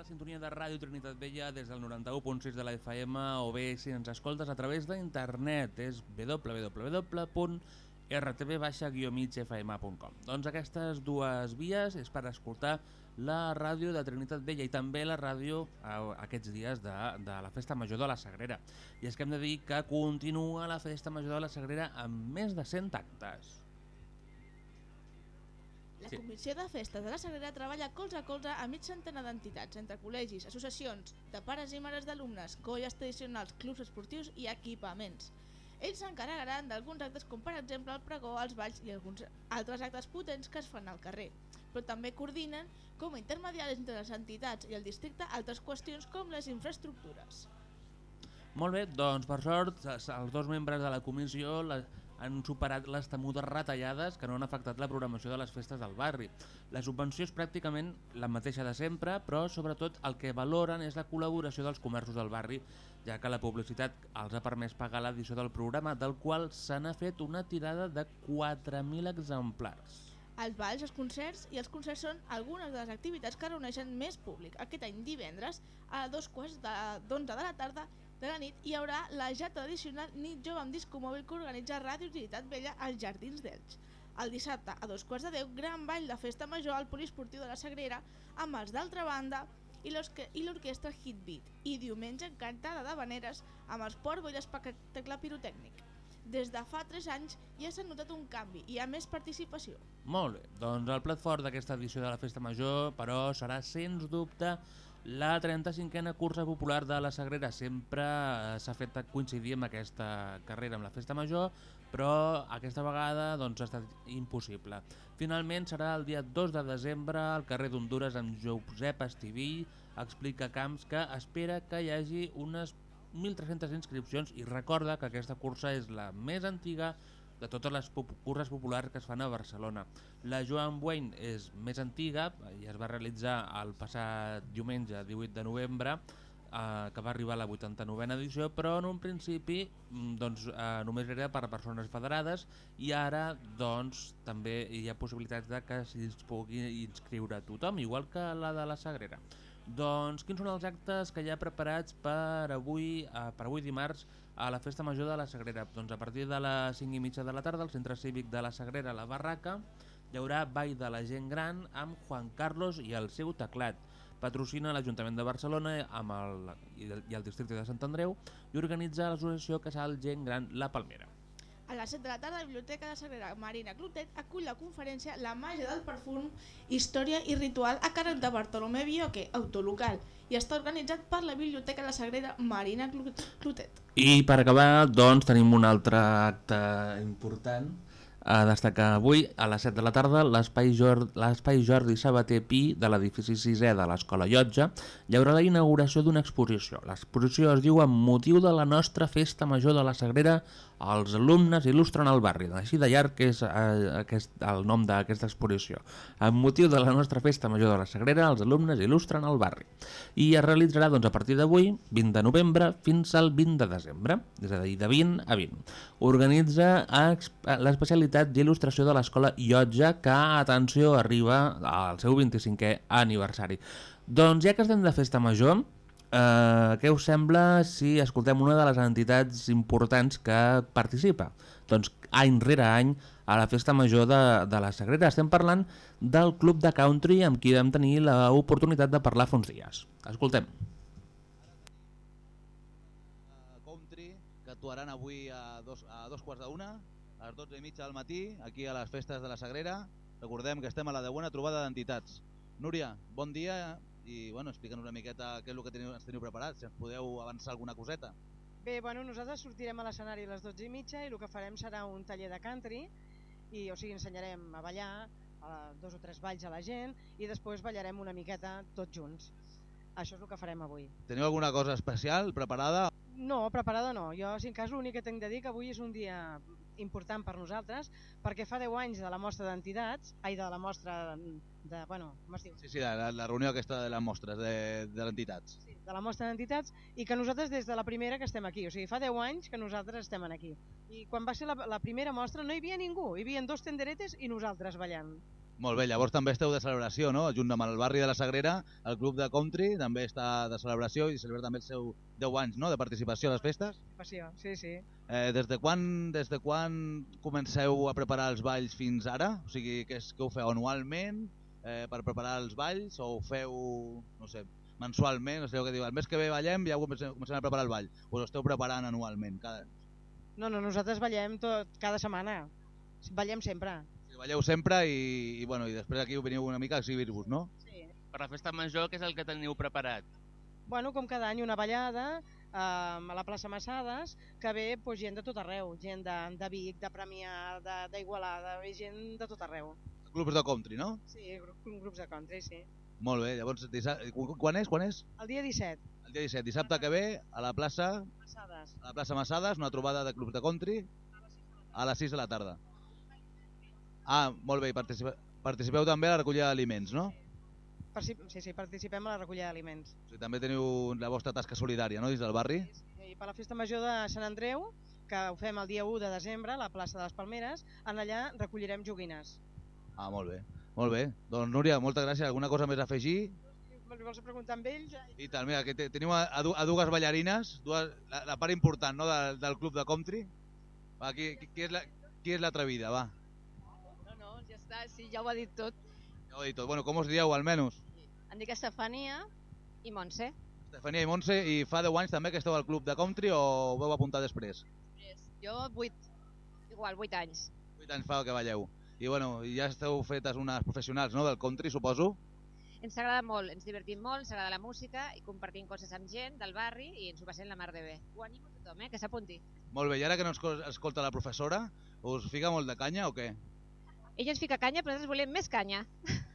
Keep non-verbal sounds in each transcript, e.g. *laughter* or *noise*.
La sintonia de Ràdio Trinitat Vella des del 91.6 de la FM o bé si ens escoltes a través d'internet és www.rtv-migfm.com Doncs aquestes dues vies és per escoltar la ràdio de Trinitat Vella i també la ràdio eh, aquests dies de, de la Festa Major de la Sagrera. I és que hem de dir que continua la Festa Major de la Sagrera amb més de 100 actes. La Sí. Comissió de Festes de la Sagrera treballa colze a colze a mig centenar d'entitats, entre col·legis, associacions, de pares i mares d'alumnes, colles tradicionals, clubs esportius i equipaments. Ells s'encarregaran d'alguns actes com per exemple el pregó, els balls i alguns altres actes potents que es fan al carrer, però també coordinen com a intermediaris entre les entitats i el districte altres qüestions com les infraestructures. Molt bé, doncs per sort els els dos membres de la comissió la, han superat les temudes retallades que no han afectat la programació de les festes del barri. La subvenció és pràcticament la mateixa de sempre, però sobretot el que valoren és la col·laboració dels comerços del barri, ja que la publicitat els ha permès pagar l'edició del programa, del qual se n'ha fet una tirada de 4.000 exemplars. Els balls, els concerts i els concerts són algunes de les activitats que reuneixen més públic. Aquest any divendres, a dos quarts de- d'onze de la tarda de la nit, hi haurà la ja tradicional nit jove amb disco mòbil que organitza Ràdio Utilitat Vella als Jardins d'Elx. El dissabte, a dos quarts de deu, gran ball de festa major al poliesportiu de la Sagrera amb els d'altra banda i l'orque- i l'orquestra Hitbeat. I diumenge, cantada de veneres amb els porbo i l'espectacle pirotècnic. Des de fa 3 anys ja s'ha notat un canvi i hi ha més participació. Molt bé, doncs el plat fort d'aquesta edició de la Festa Major, però, serà sens dubte la 35a cursa popular de la Sagrera. Sempre eh, s'ha fet coincidir amb aquesta carrera, amb la Festa Major, però aquesta vegada doncs, ha estat impossible. Finalment serà el dia 2 de desembre al carrer d'Honduras amb Josep Estivill, explica Camps que espera que hi hagi unes 1.300 inscripcions i recorda que aquesta cursa és la més antiga de totes les pop curses populars que es fan a Barcelona. La Joan Wayne és més antiga i es va realitzar el passat diumenge 18 de novembre eh, que va arribar a la 89a edició però en un principi mm, doncs, eh, només era per a persones federades i ara doncs també hi ha possibilitats de que s'hi pugui inscriure tothom, igual que la de la Sagrera. Doncs quins són els actes que hi ha preparats per avui, eh, per avui dimarts a la Festa Major de la Sagrera? Doncs a partir de les 5 i mitja de la tarda al Centre Cívic de la Sagrera, la Barraca, hi haurà Ball de la Gent Gran amb Juan Carlos i el seu teclat. Patrocina l'Ajuntament de Barcelona amb el, i, el, i el districte de Sant Andreu i organitza l'associació Casal Gent Gran La Palmera. A les 7 de la tarda, la Biblioteca de Sagrera Marina Clotet acull la conferència La màgia del perfum, història i ritual a càrrec de Bartolomé Bioque, autolocal, i està organitzat per la Biblioteca de Sagrera Marina Clo- Clotet. I per acabar, doncs, tenim un altre acte important a destacar avui a les 7 de la tarda l'espai Jord l'espai Jordi Sabater Pi de l'edifici 6è de l'Escola Llotja hi haurà la inauguració d'una exposició. L'exposició es diu amb motiu de la nostra festa major de la Sagrera els alumnes il·lustren el barri, així de llarg que és eh, aquest, el nom d'aquesta exposició. Amb motiu de la nostra festa major de la Sagrera, els alumnes il·lustren el barri. I es realitzarà doncs, a partir d'avui, 20 de novembre, fins al 20 de desembre, és a dir, de 20 a 20. Organitza l'especialitat d'il·lustració de l'escola Llotja, que, atenció, arriba al seu 25è aniversari. Doncs ja que estem de festa major, Eh, què us sembla si escoltem una de les entitats importants que participa? Doncs any rere any a la festa major de, de la Sagrera. Estem parlant del Club de Country amb qui vam tenir l'oportunitat de parlar fa uns dies. Escoltem. a Country, que actuaran avui a dos, a dos quarts d'una, a les 12 i mitja del matí, aquí a les festes de la Sagrera. Recordem que estem a la deuena trobada d'entitats. Núria, bon dia i bueno, explica'ns una miqueta què és el que teniu, ens teniu preparat, si ens podeu avançar alguna coseta. Bé, bueno, nosaltres sortirem a l'escenari a les 12 i mitja i el que farem serà un taller de country i o sigui ensenyarem a ballar a dos o tres balls a la gent i després ballarem una miqueta tots junts. Això és el que farem avui. Teniu alguna cosa especial preparada? No, preparada no. Jo, si en cas, l'únic que tinc de dir que avui és un dia important per nosaltres perquè fa 10 anys de la mostra d'entitats, ai, de la mostra de, bueno, com es diu? Sí, sí, la, la reunió aquesta de les mostres de, de les entitats. Sí, de la mostra d'entitats i que nosaltres des de la primera que estem aquí, o sigui, fa 10 anys que nosaltres estem aquí. I quan va ser la, la primera mostra no hi havia ningú, hi havia dos tenderetes i nosaltres ballant. Molt bé, llavors també esteu de celebració, no? Junt amb el barri de la Sagrera, el club de country també està de celebració i celebra també el seu 10 anys no? de participació a les festes. Passió, sí, sí. Eh, des, de quan, des de quan comenceu a preparar els balls fins ara? O sigui, que, és, que ho feu anualment eh, per preparar els balls o ho feu, no sé, mensualment? O sigui, que diu, el mes que ve ballem ja comencem, comencem a preparar el ball. O ho esteu preparant anualment? Cada... No, no, nosaltres ballem tot, cada setmana. Ballem sempre. Sigui, balleu sempre i, i, bueno, i després aquí veniu una mica a exhibir-vos, no? Sí. Per la festa major, què és el que teniu preparat? Bueno, com cada any una ballada eh, a la plaça Massades que ve pues, gent de tot arreu, gent de, de Vic, de Premià, de- d'Igualada, ve gent de tot arreu. Clubs de country, no? Sí, gru- grups de country, sí. Molt bé, llavors, quan és? Quan és? El dia 17, El dia 17, dissabte que ve, a la plaça Massades. a la plaça Massades, una trobada de clubs de country a les 6 de la tarda. Ah, molt bé, i participe... participeu també a la recollida d'aliments, no? Parci- Sí, sí, participem a la recollida d'aliments. O sigui, també teniu la vostra tasca solidària, no?, dins del barri. I per la festa major de Sant Andreu, que ho fem el dia 1 de desembre a la plaça de les Palmeres, en allà recollirem joguines. Ah, molt bé. Molt bé. Doncs, Núria, moltes gràcies. Alguna cosa més a afegir? Li vols preguntar amb ells? I tal, mira, que te- teniu a, a, du- a dues ballarines, dues, la, la part important no, del, del club de country. Va, qui, qui, qui és la, qui és l'atrevida, va? No, no, ja està, sí, ja ho ha dit tot. Ja ho he dit tot. Bueno, com us dieu, almenys? Em dic Estefania i Montse. Estefania i Montse, i fa 10 anys també que esteu al club de country o ho veu apuntar després? Jo, 8, igual, 8 anys. 8 anys fa que balleu. I bueno, ja esteu fetes unes professionals no, del country, suposo? Ens agrada molt, ens divertim molt, ens agrada la música i compartim coses amb gent del barri i ens ho passem la mar de bé. Ho animo a tothom, eh, que s'apunti. Molt bé, i ara que no escolta la professora, us fica molt de canya o què? Ella ens fica canya, però nosaltres volem més canya. *laughs*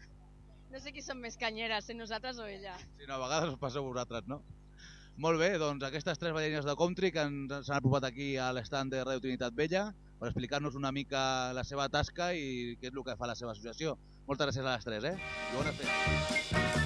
No sé qui són més canyeres, si nosaltres o ella. Si no, a vegades us passeu vosaltres, no? Molt bé, doncs aquestes tres ballarines de country que ens s'han apropat aquí a l'estand de Radio Trinitat Vella per explicar-nos una mica la seva tasca i què és el que fa la seva associació. Moltes gràcies a les tres, eh? I bones festes.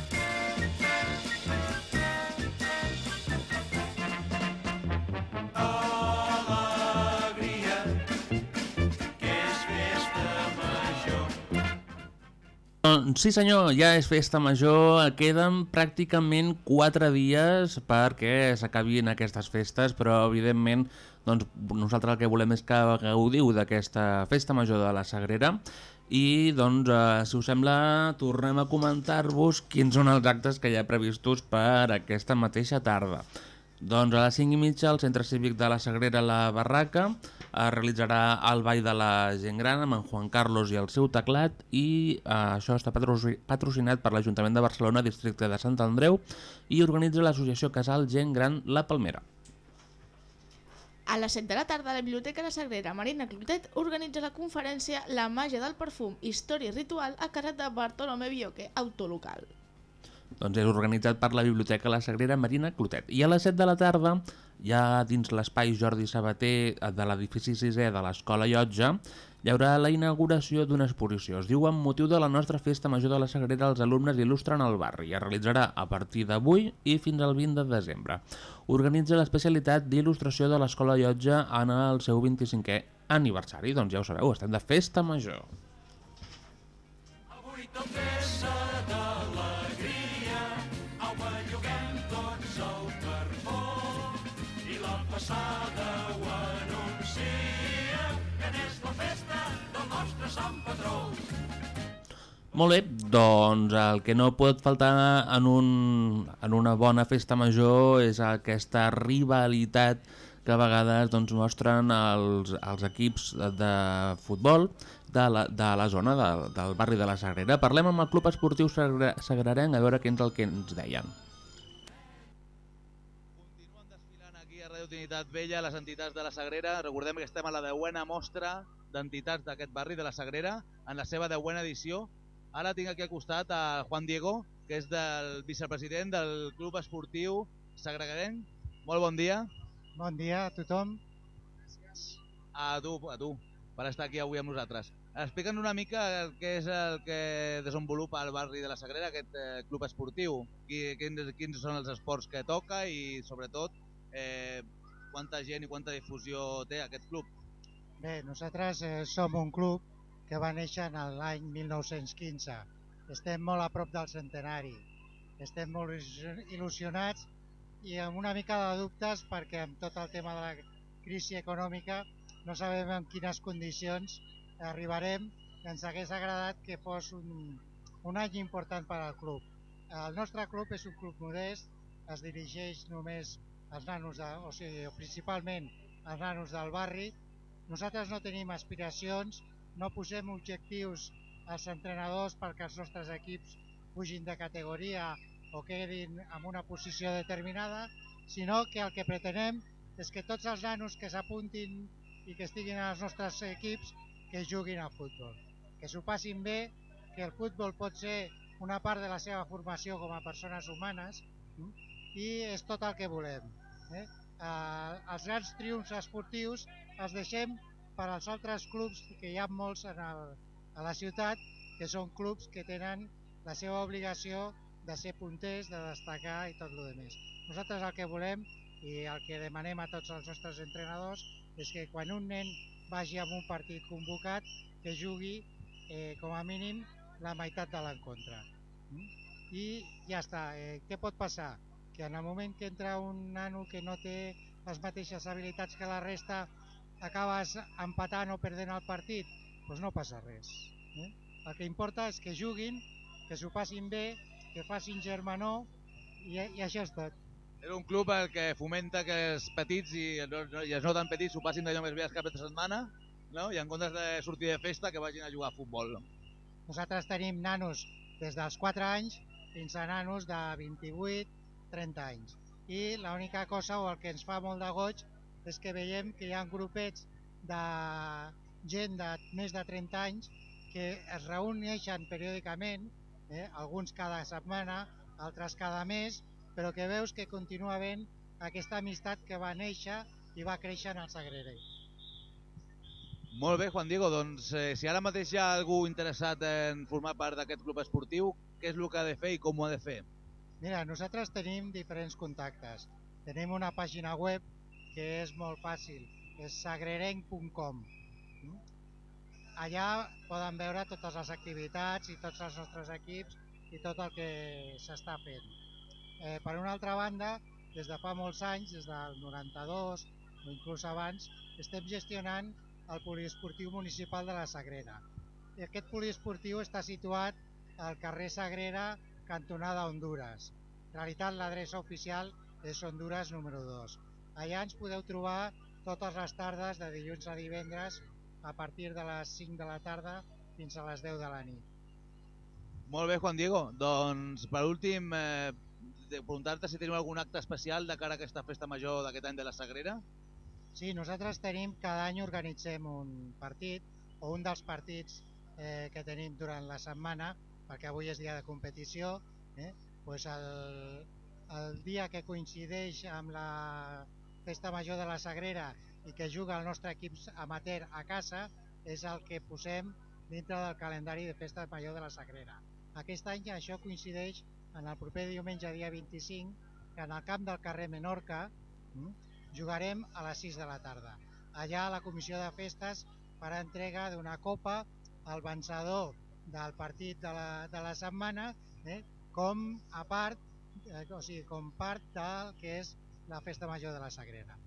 Sí senyor, ja és festa major, queden pràcticament 4 dies perquè s'acabin aquestes festes, però evidentment doncs, nosaltres el que volem és que gaudiu d'aquesta festa major de la Sagrera i doncs, eh, si us sembla, tornem a comentar-vos quins són els actes que hi ha previstos per aquesta mateixa tarda. Doncs a les 5 i mitja al Centre Cívic de la Sagrera La Barraca es realitzarà el Ball de la Gent Gran amb en Juan Carlos i el seu teclat i eh, això està patroci- patrocinat per l'Ajuntament de Barcelona, districte de Sant Andreu i organitza l'associació Casal Gent Gran La Palmera. A les 7 de la tarda, la Biblioteca La Sagrera Marina Clotet organitza la conferència La màgia del perfum, història i ritual a càrrec de Bartolomé Bioque, autolocal. Doncs és organitzat per la Biblioteca La Sagrera Marina Clotet. I a les 7 de la tarda, ja dins l'espai Jordi Sabater eh, de l'edifici 6è de l'Escola Llotja, hi haurà la inauguració d'una exposició. Es diu amb motiu de la nostra festa major de la Sagrera els alumnes il·lustren el barri. Es realitzarà a partir d'avui i fins al 20 de desembre. Organitza l'especialitat d'il·lustració de l'Escola Llotja en el seu 25è aniversari. Doncs ja ho sabeu, estem de festa major. Avui també serà Molt bé, doncs el que no pot faltar en, un, en una bona festa major és aquesta rivalitat que a vegades doncs, mostren els, els equips de, futbol de la, de la zona de, del barri de la Sagrera. Parlem amb el Club Esportiu Sagre- Sagrarenc a veure què és el que ens deien. Continuen desfilant aquí a Radio Trinitat Vella les entitats de la Sagrera. Recordem que estem a la deuena mostra d'entitats d'aquest barri de la Sagrera en la seva deuena edició. Ara tinc aquí al costat a Juan Diego, que és del vicepresident del Club Esportiu Sagregarenc. Molt bon dia. Bon dia a tothom. A tu, a tu, per estar aquí avui amb nosaltres. Explica'ns una mica que és el que desenvolupa el barri de la Sagrera, aquest eh, club esportiu. Qui, quins, quins són els esports que toca i, sobretot, eh, quanta gent i quanta difusió té aquest club. Bé, nosaltres eh, som un club que va néixer en l'any 1915. Estem molt a prop del centenari. Estem molt il·lusi- il·lusionats i amb una mica de dubtes perquè amb tot el tema de la crisi econòmica no sabem en quines condicions arribarem ens hagués agradat que fos un, un any important per al club. El nostre club és un club modest, es dirigeix només als nanos, de, o sigui, principalment als nanos del barri. Nosaltres no tenim aspiracions, no posem objectius als entrenadors perquè els nostres equips pugin de categoria o quedin en una posició determinada, sinó que el que pretenem és que tots els nanos que s'apuntin i que estiguin als nostres equips que juguin a futbol, que s'ho passin bé, que el futbol pot ser una part de la seva formació com a persones humanes i és tot el que volem. Eh? Eh, els grans triomfs esportius els deixem per als altres clubs que hi ha molts en el, a la ciutat que són clubs que tenen la seva obligació de ser punters, de destacar i tot el més. Nosaltres el que volem i el que demanem a tots els nostres entrenadors és que quan un nen vagi a un partit convocat que jugui eh, com a mínim la meitat de l'encontre. Mm? I ja està. Eh, què pot passar? Que en el moment que entra un nano que no té les mateixes habilitats que la resta acabes empatant o perdent el partit, doncs no passa res. Eh? El que importa és que juguin, que s'ho passin bé, que facin germanor i, i això és tot. És un club el que fomenta que els petits i, no, i els no tan petits s'ho passin d'allò més bé els caps de setmana no? i en comptes de sortir de festa que vagin a jugar a futbol. Nosaltres tenim nanos des dels 4 anys fins a nanos de 28-30 anys. I l'única cosa o el que ens fa molt de goig és que veiem que hi ha grupets de gent de més de 30 anys que es reuneixen periòdicament, eh, alguns cada setmana, altres cada mes, però que veus que continua havent aquesta amistat que va néixer i va créixer en el Sagrera. Molt bé, Juan Diego, doncs eh, si ara mateix hi ha algú interessat en formar part d'aquest club esportiu, què és el que ha de fer i com ho ha de fer? Mira, nosaltres tenim diferents contactes. Tenim una pàgina web que és molt fàcil, és sagrerenc.com. Allà poden veure totes les activitats i tots els nostres equips i tot el que s'està fent. Eh, per una altra banda, des de fa molts anys, des del 92 o inclús abans, estem gestionant el poliesportiu municipal de la Sagrera. I aquest poliesportiu està situat al carrer Sagrera, cantonada Honduras. En realitat l'adreça oficial és Honduras número 2. Allà ens podeu trobar totes les tardes de dilluns a divendres a partir de les 5 de la tarda fins a les 10 de la nit. Molt bé, Juan Diego. Doncs, per últim, eh, preguntar-te si teniu algun acte especial de cara a aquesta festa major d'aquest any de la Sagrera. Sí, nosaltres tenim, cada any organitzem un partit o un dels partits eh, que tenim durant la setmana, perquè avui és dia de competició, eh? pues el, el dia que coincideix amb la festa major de la Sagrera i que juga el nostre equip amateur a casa és el que posem dintre del calendari de festa major de la Sagrera. Aquest any això coincideix en el proper diumenge dia 25 que en el camp del carrer Menorca mm, jugarem a les 6 de la tarda. Allà la comissió de festes farà entrega d'una copa al vencedor del partit de la, de la setmana eh, com a part eh, o sigui, com part del que és la festa major de la Sagrera.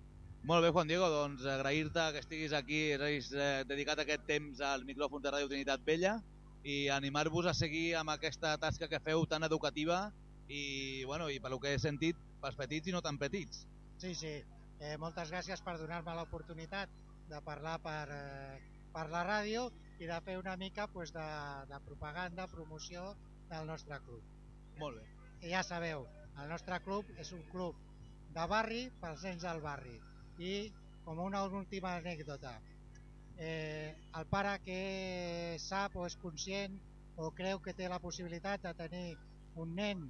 Molt bé, Juan Diego, doncs agrair-te que estiguis aquí, hagis eh, dedicat aquest temps al micròfon de Ràdio Trinitat Vella i animar-vos a seguir amb aquesta tasca que feu tan educativa i, bueno, i pel que he sentit, pels petits i no tan petits. Sí, sí. Eh, moltes gràcies per donar-me l'oportunitat de parlar per, eh, per la ràdio i de fer una mica pues, de, de propaganda, promoció del nostre club. Molt bé. I ja sabeu, el nostre club és un club de barri pels nens del barri. I com una última anècdota, eh, el pare que sap o és conscient o creu que té la possibilitat de tenir un nen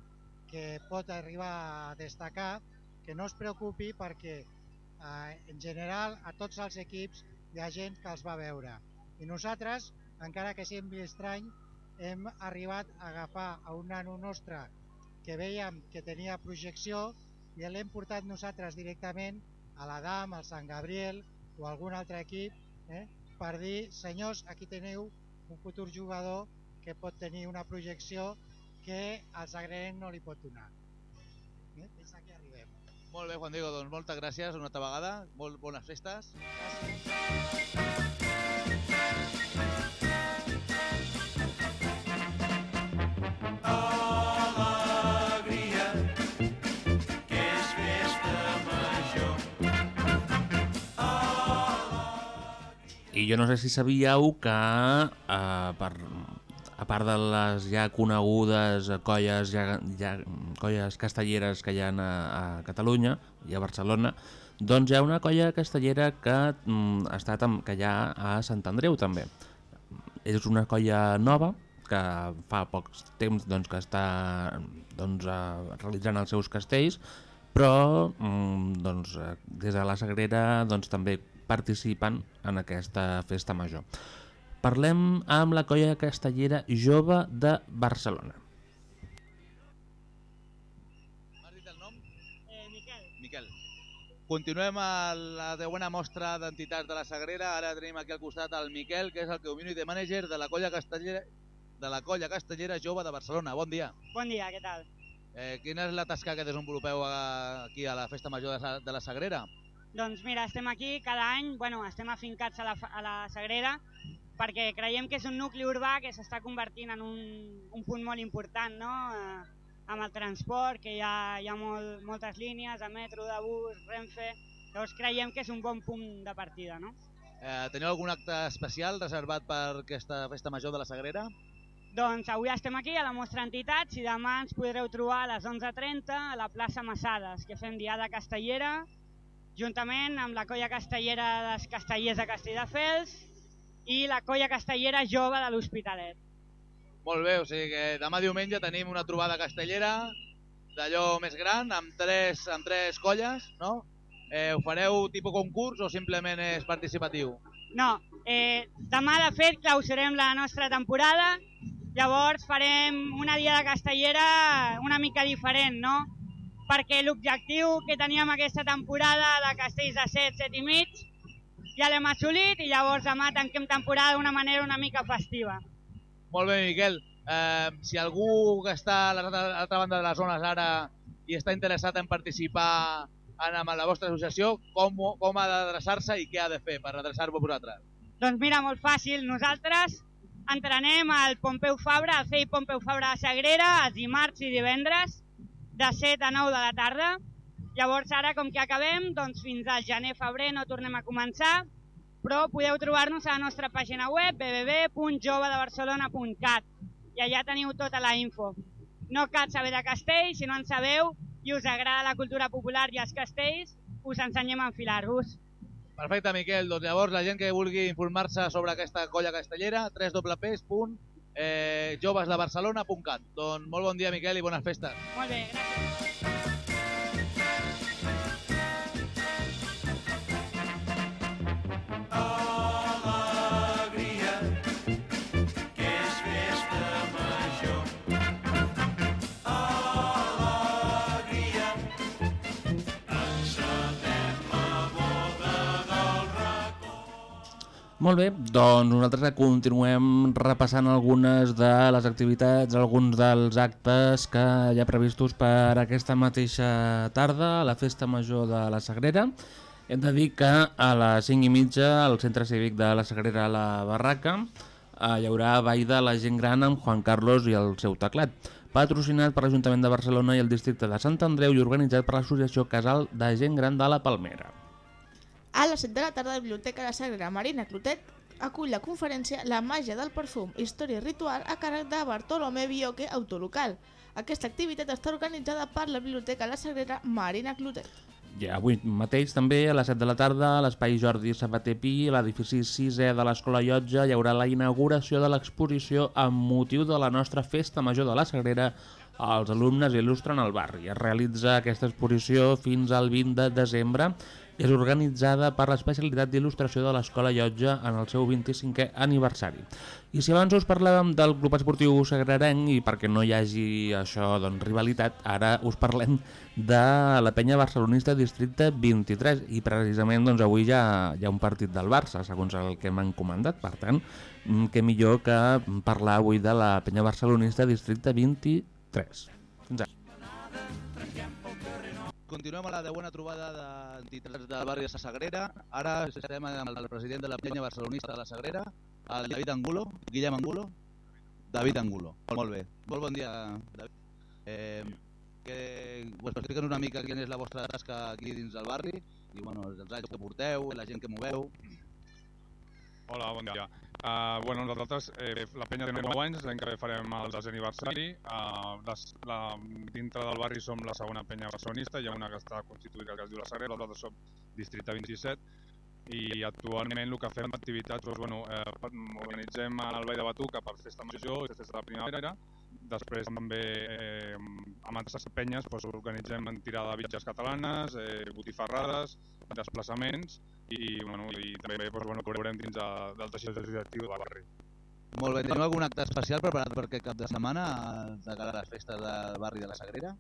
que pot arribar a destacar, que no es preocupi perquè eh, en general a tots els equips hi ha gent que els va veure. I nosaltres, encara que sembli estrany, hem arribat a agafar a un nano nostre que veiem que tenia projecció i l'hem portat nosaltres directament a l'Adam, al Sant Gabriel o algun altre equip eh, per dir, senyors, aquí teniu un futur jugador que pot tenir una projecció que al Sagrenc no li pot donar. Eh? Fins aquí arribem. Molt bé, Juan Diego, doncs moltes gràcies una altra vegada, molt bones festes. Alegria, I jo no sé si sabíeu que, eh, per, a part de les ja conegudes colles, ja, ja, colles castelleres que hi ha a, a Catalunya i a Barcelona, doncs hi ha una colla castellera que, mm, ha estat amb, que hi ha a Sant Andreu també. És una colla nova que fa poc temps doncs, que està doncs, eh, realitzant els seus castells, però mm, doncs, eh, des de la Sagrera doncs, també participen en aquesta festa major. Parlem amb la colla castellera jove de Barcelona. M'has dit el nom? Eh, Miquel. Miquel. Continuem a la deuena mostra d'entitats de la Sagrera. Ara tenim aquí al costat el Miquel, que és el community manager de la colla castellera de la colla castellera jove de Barcelona. Bon dia. Bon dia, què tal? Eh, quina és la tasca que desenvolupeu a- aquí a la Festa Major de, de la Sagrera? Doncs mira, estem aquí cada any, bueno, estem afincats a la, a la Sagrera perquè creiem que és un nucli urbà que s'està convertint en un, un punt molt important no? eh, amb el transport, que hi ha, hi ha molt, moltes línies de metro, de bus, Renfe, llavors creiem que és un bon punt de partida. No? Eh, teniu algun acte especial reservat per aquesta Festa Major de la Sagrera? Doncs avui estem aquí a la nostra entitat i demà ens podreu trobar a les 11.30 a la plaça Massades, que fem Diada Castellera, juntament amb la colla castellera dels castellers de Castelldefels i la colla castellera jove de l'Hospitalet. Molt bé, o sigui que demà diumenge tenim una trobada castellera d'allò més gran, amb tres, amb tres colles, no? Eh, ho fareu tipus concurs o simplement és participatiu? No, eh, demà de fet clausurem la nostra temporada, llavors farem una diada castellera una mica diferent, no? Perquè l'objectiu que teníem aquesta temporada de castells de 7, 7 i mig, ja l'hem assolit i llavors demà tanquem temporada d'una manera una mica festiva. Molt bé, Miquel. Eh, si algú que està a l'altra banda de les zones ara i està interessat en participar en, en la vostra associació, com, com ha d'adreçar-se i què ha de fer per adreçar-vos a vosaltres? Doncs mira, molt fàcil. Nosaltres entrenem al Pompeu Fabra, al CEI Pompeu Fabra de Sagrera, els dimarts i divendres, de 7 a 9 de la tarda. Llavors ara, com que acabem, doncs fins al gener-febrer no tornem a començar, però podeu trobar-nos a la nostra pàgina web www.jovedebarcelona.cat i allà teniu tota la info. No cal saber de castells, si no en sabeu i us agrada la cultura popular i els castells, us ensenyem a enfilar-vos. Perfecte, Miquel. Doncs llavors la gent que vulgui informar-se sobre aquesta colla castellera, www.jovesdebarcelona.cat. Doncs molt bon dia, Miquel, i bones festes. Molt bé, gràcies. Molt bé, doncs nosaltres continuem repassant algunes de les activitats, alguns dels actes que hi ha previstos per aquesta mateixa tarda a la Festa Major de la Sagrera. Hem de dir que a les 5 i mitja al Centre Cívic de la Sagrera a la Barraca eh, hi haurà ball de la gent gran amb Juan Carlos i el seu teclat, patrocinat per l'Ajuntament de Barcelona i el districte de Sant Andreu i organitzat per l'Associació Casal de Gent Gran de la Palmera. A les 7 de la tarda, la Biblioteca La Sagrera Marina Clotet acull la conferència La màgia del perfum, història i ritual a càrrec de Bartolomé Bioque, autolocal. Aquesta activitat està organitzada per la Biblioteca La Sagrera Marina Clotet. I avui mateix també a les 7 de la tarda a l'Espai Jordi Sabater Pi, a l'edifici 6è de l'Escola Llotja, hi haurà la inauguració de l'exposició amb motiu de la nostra Festa Major de la Sagrera els alumnes il·lustren el barri. Es realitza aquesta exposició fins al 20 de desembre és organitzada per l'especialitat d'il·lustració de l'Escola Llotja en el seu 25è aniversari. I si abans us parlàvem del Club Esportiu Sagrarenc i perquè no hi hagi això doncs, rivalitat, ara us parlem de la penya barcelonista districte 23 i precisament doncs, avui ja hi ha un partit del Barça, segons el que m'han comandat, per tant, mm, què millor que parlar avui de la penya barcelonista districte 23. Fins ara. Continuem a la deuena trobada d'entitats del barri de la Sagrera. Ara estarem amb el president de la penya barcelonista de la Sagrera, el David Angulo, Guillem Angulo. David Angulo, molt bé. Molt bon dia, David. Eh, que us expliquen una mica quina és la vostra tasca aquí dins del barri i bueno, els anys que porteu, la gent que moveu. Hola, bon dia. Uh, bueno, nosaltres, eh, la penya té 9 anys, l'any que farem el desè aniversari. Uh, les, la, dintre del barri som la segona penya barcelonista, hi ha una que està constituïda que es diu la Sagrera, nosaltres som districte 27, i actualment el que fem activitats, doncs, bueno, eh, organitzem el Ball de Batuca per festa major i festa de primavera, després també eh, amb altres penyes doncs, organitzem tirada de bitges catalanes, eh, botifarrades, desplaçaments i, bueno, i també doncs, bueno, col·laborem dins de, del teixit associatiu del barri. Molt bé, teniu algun acte especial preparat per aquest cap de setmana eh, de cara a les festes del barri de la Sagrera?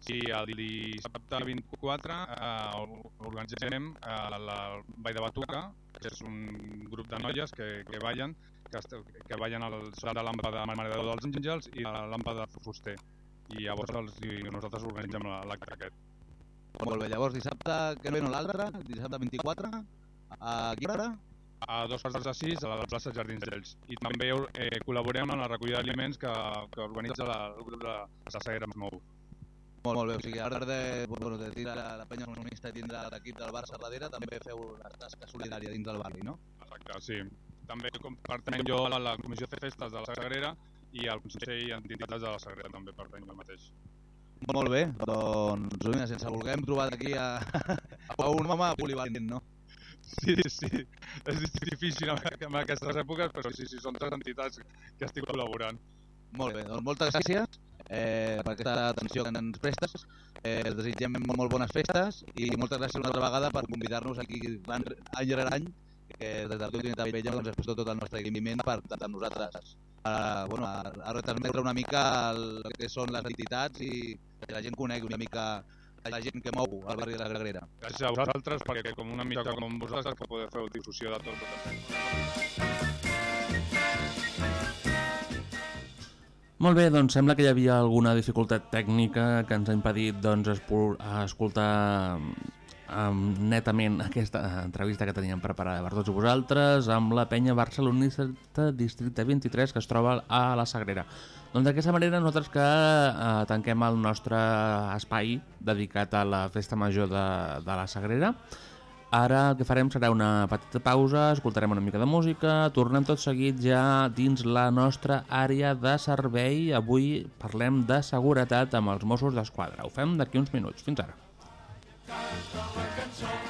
Sí, el dissabte 24 eh, organitzarem eh, la Vall de Batuca, que és un grup de noies que, que ballen que, que ballen al so de làmpada de Déu dels Àngels i la làmpada de Fuster. I llavors els, i nosaltres organitzem la- l'acte aquest. Molt bé, llavors dissabte que ve no l'altre, dissabte 24, a quina hora? A dos quarts de sis a la plaça Jardins d'Ells. I també eh, col·laborem en la recollida d'aliments que, que organitza la, el grup de la Sagrera Mou. Molt, molt bé, o sigui, a part de, bueno, de tindre la penya comunista i tindre l'equip del Barça darrere, també feu la tasca solidària dins del barri, no? Exacte, sí. També com- pertany jo a la, la Comissió de Festes de la Sagrera i al Consell d'Entitats de la Sagrera també pertany jo mateix. Molt bé, doncs mira, sense voler hem trobat aquí a, *laughs* a un home polivalent, no? Sí, sí, és difícil en, aquestes èpoques, però sí, sí, són tres entitats que estic col·laborant. Molt bé, doncs moltes gràcies eh, per aquesta atenció que ens prestes. Eh, us desitgem molt, molt bones festes i moltes gràcies una altra vegada per convidar-nos aquí any, rere any que des de l'Unitat Vella doncs, tot el nostre agraïment per tant nosaltres a, bueno, a, a retransmetre una mica el que són les entitats i que la gent conegui una mica la gent que mou al barri de la Gregrera. Gràcies a vosaltres, perquè com una mica com vosaltres que podeu fer difusió de tot el que fem. Molt bé, doncs sembla que hi havia alguna dificultat tècnica que ens ha impedit doncs, escoltar um, netament aquesta entrevista que teníem preparada per tots vosaltres amb la penya barcelonista districte 23 que es troba a la Sagrera. Doncs d'aquesta manera nosaltres que eh, tanquem el nostre espai dedicat a la festa major de, de la Sagrera. Ara el que farem serà una petita pausa, escoltarem una mica de música, tornem tot seguit ja dins la nostra àrea de servei. Avui parlem de seguretat amb els Mossos d'Esquadra. Ho fem d'aquí uns minuts. Fins ara. Talk.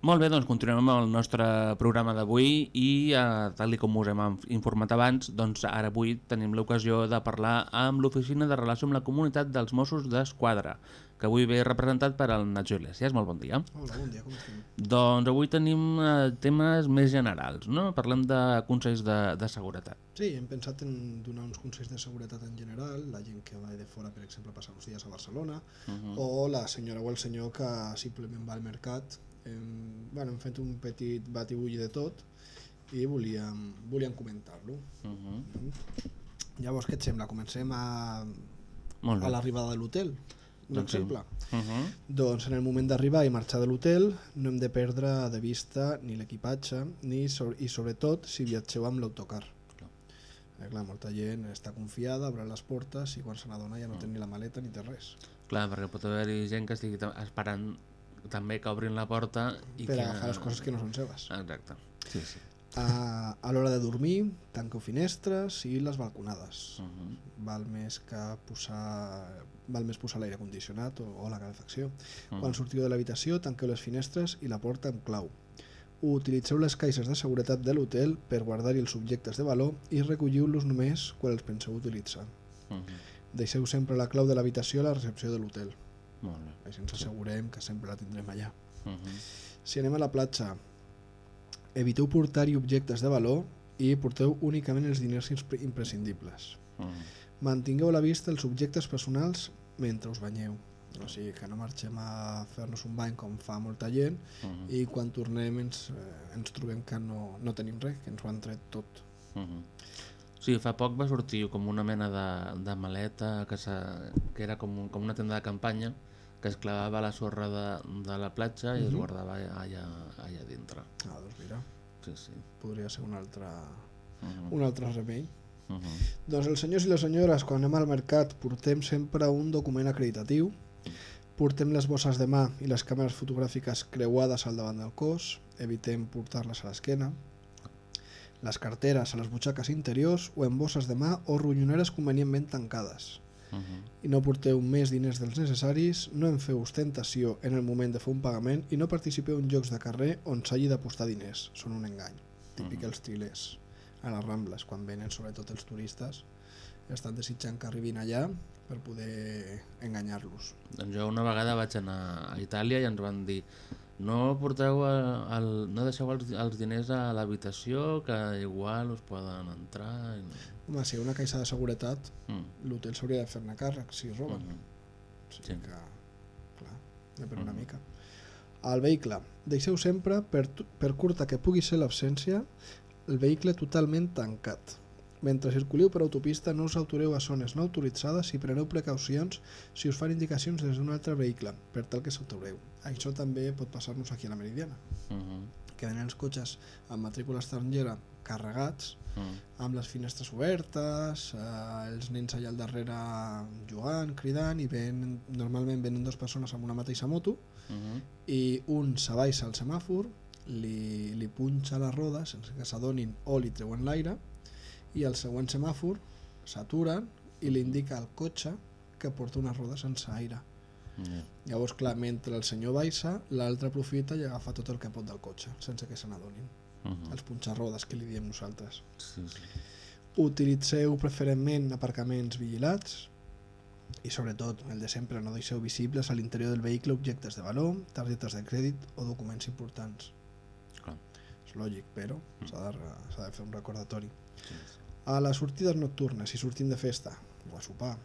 Molt bé, doncs continuem amb el nostre programa d'avui i eh, tal i com us hem informat abans, doncs ara avui tenim l'ocasió de parlar amb l'Oficina de Relació amb la Comunitat dels Mossos d'Esquadra, que avui ve representat per el Nacho Iglesias. Molt bon dia. Hola, bon dia, com estem? Doncs avui tenim eh, temes més generals, no? Parlem de consells de, de seguretat. Sí, hem pensat en donar uns consells de seguretat en general, la gent que va de fora, per exemple, a passar uns dies a Barcelona, Uh -huh. o la senyora o el senyor que simplement va al mercat. Hem, bueno, hem fet un petit batibull de tot i volíem, volíem comentar-lo. Uh -huh. Mm. Llavors, què et sembla? Comencem a, a l'arribada de l'hotel. Un Doncs sí. exemple. Uh -huh. Doncs en el moment d'arribar i marxar de l'hotel no hem de perdre de vista ni l'equipatge ni so i sobretot si viatgeu amb l'autocar. Eh, clar, molta gent està confiada, obre les portes i quan se n'adona ja no té ni la maleta ni té res. Clar, perquè pot haver-hi gent que estigui esperant també que obrin la porta i Per que... agafar les coses que no són seves. Exacte. Sí, sí. A, a l'hora de dormir, tanqueu finestres i les balconades. Uh -huh. Val més que posar val més posar l'aire condicionat o, o la calefacció. Mhm. Quan sortiu de l'habitació, tanqueu les finestres i la porta amb clau. Utilitzeu les caixes de seguretat de l'hotel per guardar-hi els objectes de valor i recolliu-los només quan els penseu utilitzar. Uh -huh. Deixeu sempre la clau de l'habitació a la recepció de l'hotel. Molt bé. Així ens assegurem que sempre la tindrem allà. Uh -huh. Si anem a la platja, eviteu portar-hi objectes de valor i porteu únicament els diners impre- imprescindibles. Uh -huh. Mantingueu a la vista els objectes personals mentre us banyeu. O sigui, que no marxem a fer-nos un bany com fa molta gent Mhm. i quan tornem ens, eh, ens trobem que no, no tenim res, que ens ho han tret tot. Uh -huh. Sí, fa poc va sortir com una mena de, de maleta que, se, que era com, un, com una tenda de campanya que es clavava a la sorra de, de la platja i es Mhm. guardava allà, allà dintre. Ah, doncs mira, Sí, sí. podria ser un altre, Mhm. un altre remei. Uh -huh. Doncs els senyors i les senyores, quan anem al mercat, portem sempre un document acreditatiu, portem les bosses de mà i les càmeres fotogràfiques creuades al davant del cos, evitem portar-les a l'esquena, les carteres a les butxaques interiors o en bosses de mà o ronyoneres convenientment tancades. Uh -huh. I no porteu més diners dels necessaris, no en feu ostentació en el moment de fer un pagament i no participeu en jocs de carrer on s'hagi d'apostar diners. Són un engany. Típic els trilers a les Rambles, quan venen sobretot els turistes, estan desitjant que arribin allà per poder enganyar-los. Doncs jo una vegada vaig anar a Itàlia i ens van dir no porteu el, el, no deixeu els, els diners a l'habitació que igual us poden entrar i... Home, si hi ha una caixa de seguretat, Mm. l'hotel s'hauria de fer-ne càrrec si roben. Mhm. Sí. que, clar, depèn una mica. El vehicle. Deixeu sempre, per, per curta que pugui ser l'absència, el vehicle totalment tancat. Mentre circuliu per autopista no us autoreu a zones no autoritzades i preneu precaucions si us fan indicacions des d'un altre vehicle, per tal que s'autoreu. Això també pot passar-nos aquí a la Meridiana, Uh -huh. que venen els cotxes amb matrícula estrangera carregats, Mm. amb les finestres obertes, eh, els nens allà al darrere jugant, cridant, i ven, normalment venen dues persones amb una mateixa moto, Uh -huh. i un s'abaixa al semàfor, li, li punxa la roda sense que s'adonin o li treuen l'aire, i el següent semàfor s'aturen i li indica al cotxe que porta una roda sense aire. Yeah. Llavors, clar, mentre el senyor baixa, l'altre aprofita i agafa tot el que pot del cotxe, sense que se n'adonin. Uh -huh. Els punxarrodes que li diem nosaltres. Sí, sí. Utilitzeu preferentment aparcaments vigilats i sobretot el de sempre no deixeu visibles a l'interior del vehicle objectes de valor, targetes de crèdit o documents importants. Clar. És lògic, però s'ha de, s'ha de fer un recordatori. A les sortides nocturnes, si sortim de festa o a sopar,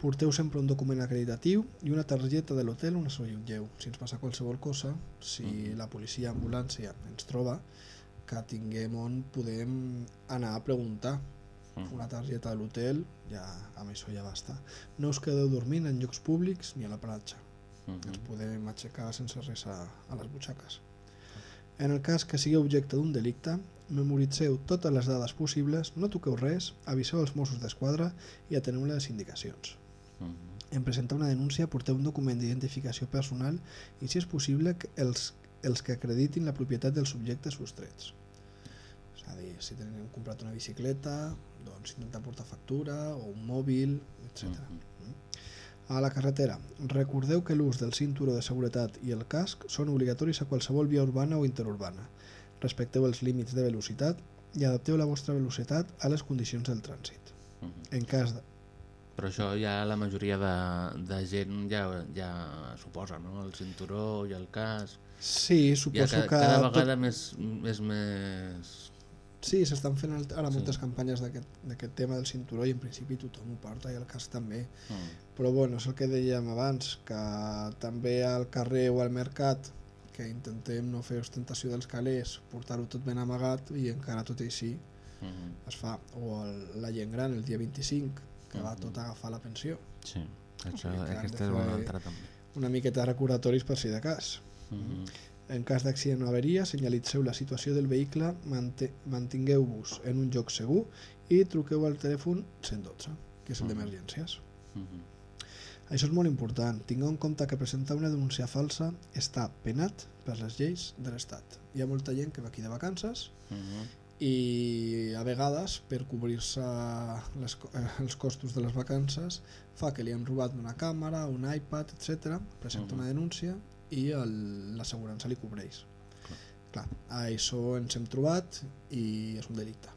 porteu sempre un document acreditatiu i una targeta de l'hotel on us allotgeu. Si ens passa qualsevol cosa, si la policia ambulància ens troba, que tinguem on podem anar a preguntar una targeta de l'hotel, ja, amb això ja basta. No us quedeu dormint en llocs públics ni a la platja. Uh -huh. Ens podem aixecar sense res a, a les butxaques. En el cas que sigui objecte d'un delicte, memoritzeu totes les dades possibles, no toqueu res, aviseu els Mossos d'Esquadra i ateneu les indicacions. Uh -huh. En presentar una denúncia porteu un document d'identificació personal i, si és possible, els, els que acreditin la propietat dels subjectes sostrets. A dir, si tenen comprat una bicicleta, doncs intentar portar factura o un mòbil, etc. Mm. A la carretera, recordeu que l'ús del cinturó de seguretat i el casc són obligatoris a qualsevol via urbana o interurbana. Respecteu els límits de velocitat i adapteu la vostra velocitat a les condicions del trànsit. En cas de, Però això ja la majoria de, de gent ja, ja suposa, no? El cinturó i el casc... Sí, suposo ja que Cada tot- vegada més, és més... Sí, s'estan fent ara Sí. moltes campanyes d'aquest tema del cinturó i en principi tothom ho porta i el casc també. Mm. Però bueno, és el que dèiem abans, que també al carrer o al mercat que intentem no fer ostentació dels calés, portar-ho tot ben amagat i encara tot i així Mhm. es fa. O el, la gent gran el dia 25, que va Mhm. tot a agafar la pensió. Sí, això, aquesta és una altra també. Una miqueta de recordatoris per si de cas. Mhm. En cas d'accident o averia, senyalitzeu la situació del vehicle, mantingueu-vos en un lloc segur i truqueu al telèfon 112, que és el d'emergències. Mhm. Això és molt important. Tingueu en compte que presentar una denúncia falsa està penat per les lleis de l'Estat. Hi ha molta gent que va aquí de vacances Mhm. i a vegades per cobrir-se eh, els costos de les vacances fa que li han robat una càmera, un iPad, etc. presenta Mhm. una denúncia i l'assegurança li cobreix. Clar, a això ens hem trobat i és un delicte.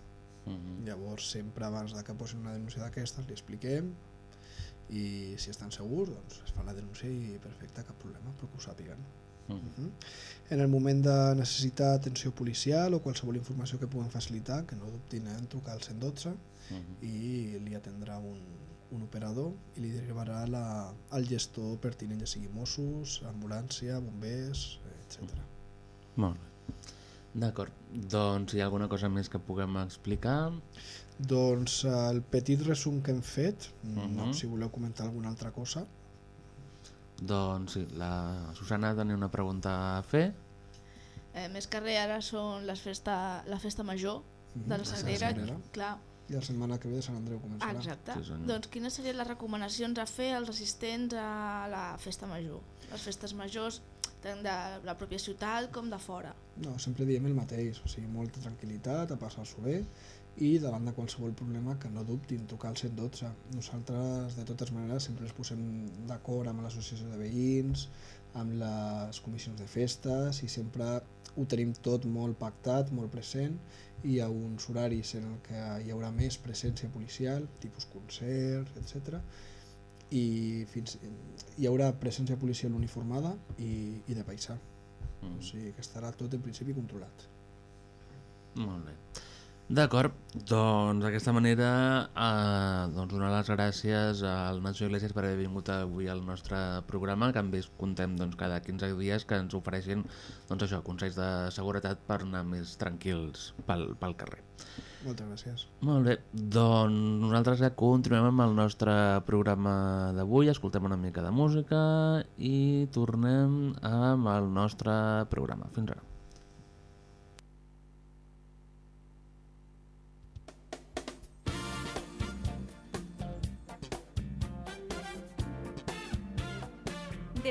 Mhm. Llavors sempre abans de que posin una denúncia d'aquestes li expliquem i si estan segurs doncs es fa la denúncia i perfecte, cap problema, però que ho sàpiguen. Mhm. Mhm. En el moment de necessitar atenció policial o qualsevol informació que puguen facilitar, que no dubtin en trucar al 112 Mhm. i li atendrà un, un operador i li derivarà la, al gestor pertinent, ja sigui Mossos, ambulància, bombers, etc. Molt bé. D'acord, doncs hi ha alguna cosa més que puguem explicar? Doncs el petit resum que hem fet, no, Mhm. si voleu comentar alguna altra cosa, Doncs sí, la Susana tenia una pregunta a fer. Eh, més que res ara són les festa, la festa major Mhm, de la la Sagrera. Sagrera. Clar, i la setmana que ve de Sant Andreu començarà. Ah, exacte. doncs quines serien les recomanacions a fer als assistents a la festa major? Les festes majors tant de la pròpia ciutat com de fora. No, sempre diem el mateix, o sigui, molta tranquil·litat, a passar-s'ho bé i davant de qualsevol problema que no dubtin, trucar al 112. Nosaltres, de totes maneres, sempre ens posem d'acord amb l'associació de veïns, amb les comissions de festes i sempre ho tenim tot molt pactat, molt present i hi ha uns horaris en el que hi haurà més presència policial, tipus concert, etc. I fins, hi haurà presència policial uniformada i, i de paisà. Mm. O sigui que estarà tot en principi controlat. Molt bé. D'acord, doncs d'aquesta manera eh, doncs donar les gràcies al Nacho Iglesias per haver vingut avui al nostre programa, que a més contem doncs, cada 15 dies que ens ofereixin doncs, això, consells de seguretat per anar més tranquils pel, pel carrer. Moltes gràcies. Molt bé, doncs nosaltres ja continuem amb el nostre programa d'avui, escoltem una mica de música i tornem amb el nostre programa. Fins ara.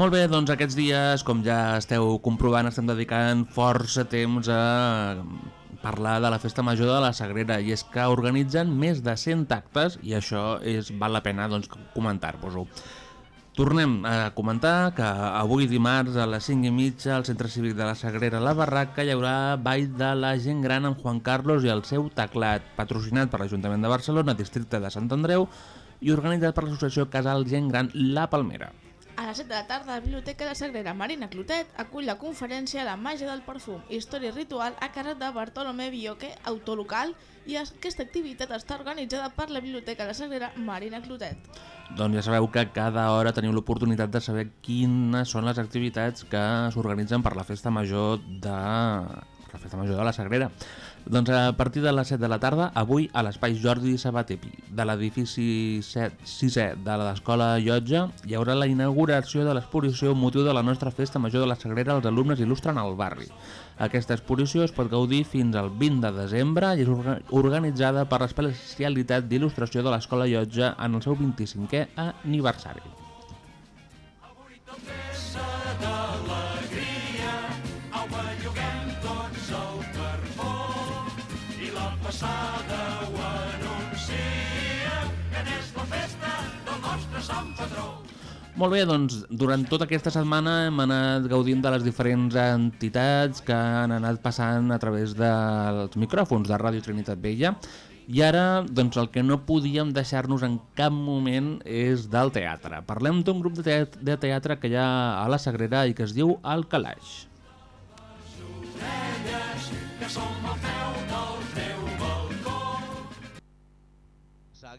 Molt bé, doncs aquests dies, com ja esteu comprovant, estem dedicant força temps a parlar de la Festa Major de la Sagrera i és que organitzen més de 100 actes i això és val la pena doncs, comentar-vos-ho. Tornem a comentar que avui dimarts a les 5 i mitja al Centre Cívic de la Sagrera La Barraca hi haurà Ball de la Gent Gran amb Juan Carlos i el seu teclat, patrocinat per l'Ajuntament de Barcelona, districte de Sant Andreu i organitzat per l'associació Casal Gent Gran La Palmera. A les 7 de la tarda, la Biblioteca de Sagrera Marina Clotet acull la conferència La màgia del perfum, història i ritual a càrrec de Bartolomé Bioque, autor local, i aquesta activitat està organitzada per la Biblioteca de Sagrera Marina Clotet. Doncs ja sabeu que cada hora teniu l'oportunitat de saber quines són les activitats que s'organitzen per la Festa Major de la Festa Major de la Sagrera. Doncs a partir de les 7 de la tarda, avui a l'espai Jordi Sabater Pi, de l'edifici 6è de l'Escola Llotja, hi haurà la inauguració de l'exposició motiu de la nostra Festa Major de la Sagrera als alumnes il·lustren al barri. Aquesta exposició es pot gaudir fins al 20 de desembre i és orga- organitzada per l'especialitat d'il·lustració de l'Escola Llotja en el seu 25è aniversari. d'alegria, passada ho anuncia que és la festa del nostre Sant Patró. Molt bé, doncs durant tota aquesta setmana hem anat gaudint de les diferents entitats que han anat passant a través dels micròfons de Ràdio Trinitat Vella i ara doncs, el que no podíem deixar-nos en cap moment és del teatre. Parlem d'un grup de teatre, de teatre que hi ha a la Sagrera i que es diu El Calaix. Orelles, que som del teu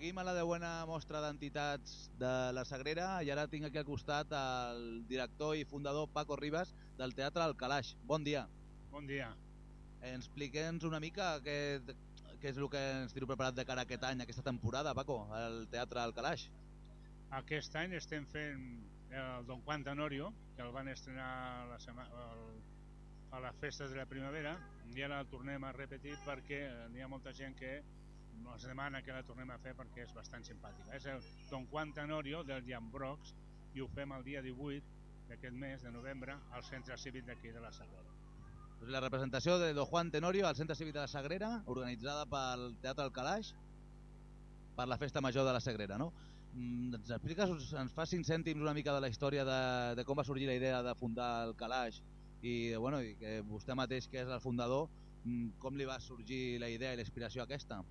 Seguim a la deuena mostra d'entitats de la Sagrera i ara tinc aquí al costat el director i fundador Paco Ribas del Teatre El Calaix. Bon dia. Bon dia. Expliquem-nos una mica què, què és el que ens teniu preparat de cara a aquest any, aquesta temporada, Paco, al Teatre El Calaix. Aquest any estem fent el Don Juan Tenorio, que el van estrenar la sema, el, a les festes de la primavera, i ara el tornem a repetir perquè n'hi ha molta gent que ens demana que la tornem a fer perquè és bastant simpàtica. És el Don Juan Tenorio del Jan Brocs i ho fem el dia 18 d'aquest mes de novembre al centre cívic d'aquí de la Sagrera. Doncs la representació de Don Juan Tenorio al Centre Cívic de la Sagrera, organitzada pel Teatre El Calaix per la Festa Major de la Sagrera, no? Mm, Ens expliques, ens fas cinc cèntims una mica de la història de, de com va sorgir la idea de fundar el Calaix i, bueno, i que vostè mateix, que és el fundador, mm, com li va sorgir la idea i la inspiració aquesta?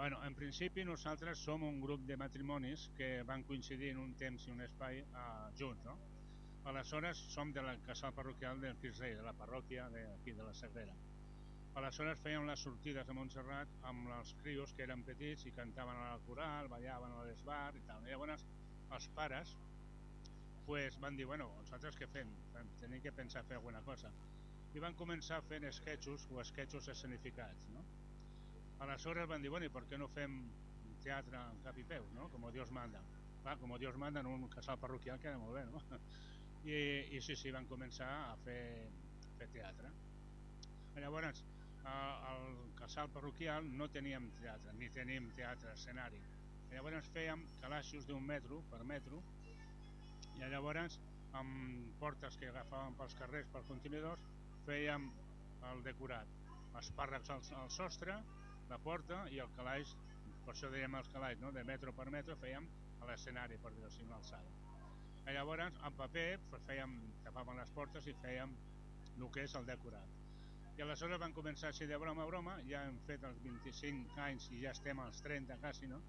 Bueno, en principi nosaltres som un grup de matrimonis que van coincidir en un temps i un espai uh, junts, no? Aleshores som de la casal parroquial del Crist Rei, de la parròquia d'aquí de la Sagrera. Aleshores fèiem les sortides a Montserrat amb els crios que eren petits i cantaven a la coral, ballaven a l'esbar i tal. I llavors els pares pues, van dir, bueno, nosaltres què fem? Tenim que pensar fer alguna cosa. I van començar fent sketchos o sketchos escenificats, no? Aleshores van dir, bueno, i per què no fem teatre en cap i peu, no? Com Dios manda. Clar, com Dios manda en un casal parroquial queda molt bé, no? *laughs* I, i sí, sí, van començar a fer, fer teatre. Llavors, a- al casal parroquial no teníem teatre, ni tenim teatre, escenari. Llavors fèiem calaixos d'un metro per metro i llavors amb portes que agafàvem pels carrers, pels contenidors, fèiem el decorat. Espàrrecs al, al sostre, la porta i el calaix, per això dèiem els calaix, no? de metro per metro fèiem l'escenari, per dir-ho així, una alçada. I llavors, en paper, pues, fèiem, tapàvem les portes i fèiem el que és el decorat. I aleshores van començar així de broma a broma, ja hem fet els 25 anys i ja estem als 30 quasi, no?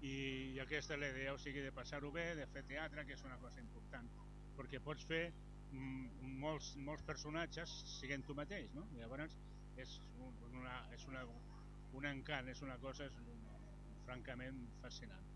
I, i aquesta és la idea, o sigui, de passar-ho bé, de fer teatre, que és una cosa important, perquè pots fer mm, molts, molts personatges siguent tu mateix, no? I llavors és, un- una, és una, un encant, és una cosa és un, francament fascinant.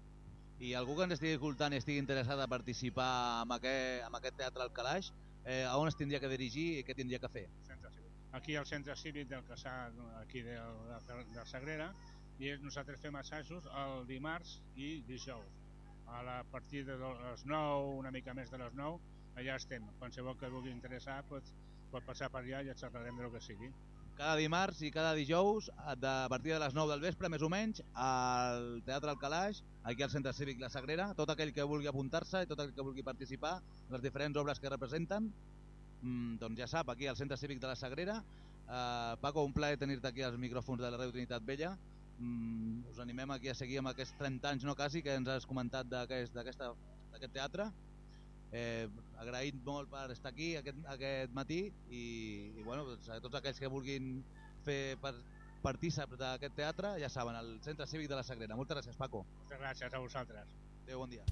I algú que ens estigui escoltant i estigui interessat a participar en aquest, en aquest Teatre al Calaix, eh, a on es tindria que dirigir i què tindria que fer? Centre cívic. Aquí al centre cívic del Casal, aquí de, de, de Sagrera, i és- nosaltres fem assajos el dimarts i dijous. A la a partir de les 9, una mica més de les 9, allà estem. Qualsevol que vulgui interessar pot, pot passar per allà i et xerrarem del que sigui. Cada dimarts i cada dijous de- a partir de les 9 del vespre, més o menys, al Teatre Alcalaix, aquí al Centre Cívic La Sagrera. Tot aquell que vulgui apuntar-se i tot aquell que vulgui participar en les diferents obres que representen, mm, doncs ja sap, aquí al Centre Cívic de La Sagrera. Eh, Paco, un plaer tenir-te aquí als micròfons de la Ràdio Trinitat Vella. Mm, us animem aquí a seguir amb aquests 30 anys, no quasi, que ens has comentat d'aquest teatre. Eh, agraït molt per estar aquí aquest, aquest matí i, i bueno, doncs, a tots aquells que vulguin fer per, partíceps d'aquest teatre, ja saben, al Centre Cívic de la Sagrera. Moltes gràcies, Paco. Moltes gràcies a vosaltres. Adéu, bon dia.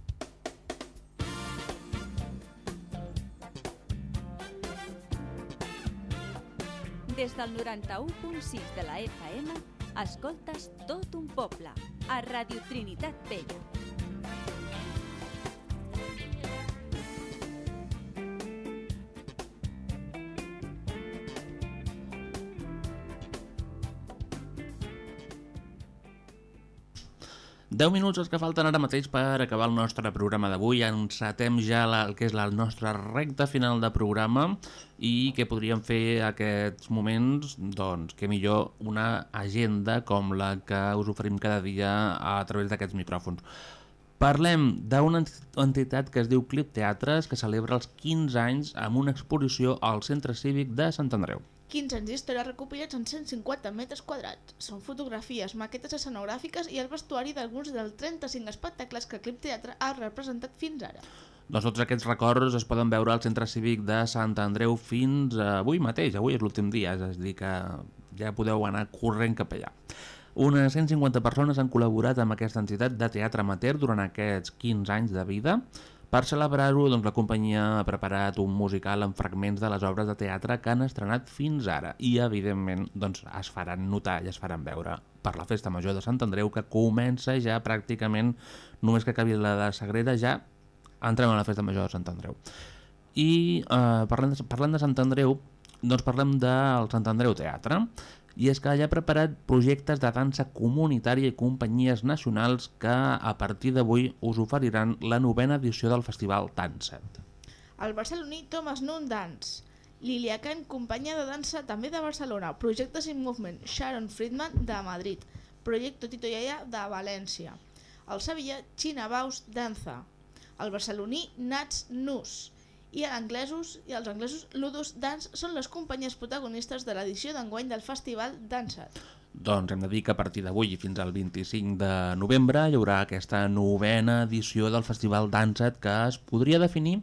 Des del 91.6 de la FM, escoltes tot un poble, a Radio Trinitat Vella. Deu minuts els que falten ara mateix per acabar el nostre programa d'avui. Encetem ja la, el que és la nostra recta final de programa i què podríem fer aquests moments? Doncs que millor una agenda com la que us oferim cada dia a través d'aquests micròfons. Parlem d'una entitat que es diu Clip Teatres que celebra els 15 anys amb una exposició al Centre Cívic de Sant Andreu. 15 anys d'història recopilats en 150 metres quadrats. Són fotografies, maquetes escenogràfiques i el vestuari d'alguns dels 35 espectacles que Clip Teatre ha representat fins ara. Doncs tots aquests records es poden veure al Centre Cívic de Sant Andreu fins avui mateix, avui és l'últim dia, és a dir que ja podeu anar corrent cap allà. Unes 150 persones han col·laborat amb aquesta entitat de teatre amateur durant aquests 15 anys de vida. Per celebrar-ho, doncs, la companyia ha preparat un musical amb fragments de les obres de teatre que han estrenat fins ara i, evidentment, doncs, es faran notar i es faran veure per la Festa Major de Sant Andreu, que comença ja pràcticament, només que acabi la de Sagrera, ja entrem a la Festa Major de Sant Andreu. I eh, parlant, de, parlant de Sant Andreu, doncs parlem del Sant Andreu Teatre, i és que allà ha preparat projectes de dansa comunitària i companyies nacionals que a partir d'avui us oferiran la novena edició del Festival Danset. El barceloní Thomas Nun Dance, Lilia Khan, companyia de dansa també de Barcelona, Projectes in Movement, Sharon Friedman de Madrid, Proyecto Tito Yaya de València, el Sevilla China Baus Danza, el barceloní Nats Nus, i anglesos i els anglesos Ludus Dance són les companyies protagonistes de l'edició d'enguany del Festival Dansat. Doncs hem de dir que a partir d'avui fins al 25 de novembre hi haurà aquesta novena edició del Festival Danset que es podria definir